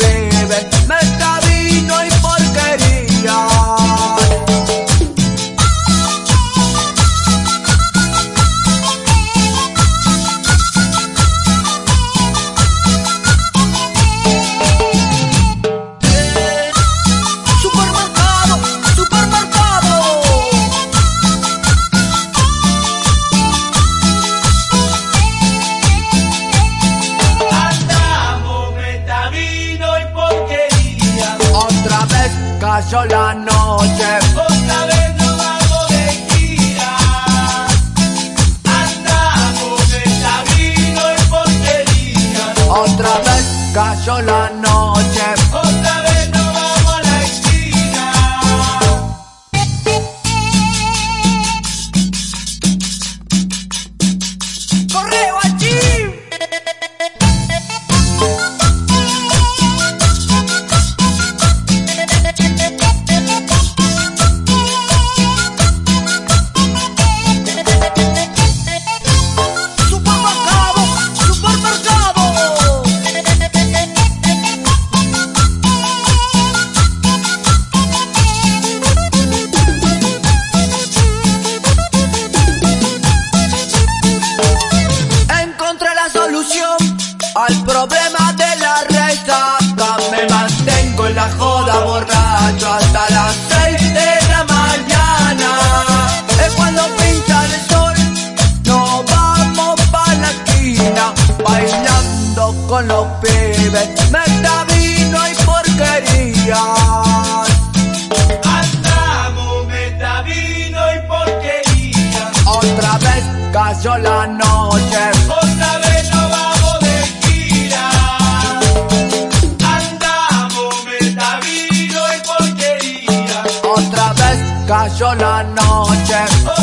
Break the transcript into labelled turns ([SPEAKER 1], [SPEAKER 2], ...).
[SPEAKER 1] con cayó la noche. Al problema de la resaca. Me mantengo en la joda borracho hasta las seis de la mañana. Es cuando pinta el sol, nos vamos pa' la esquina, bailando con los pibes. Meta vino y porquería.
[SPEAKER 2] Metavino y porquería.
[SPEAKER 1] Otra vez cayó la noche. cayó la noche.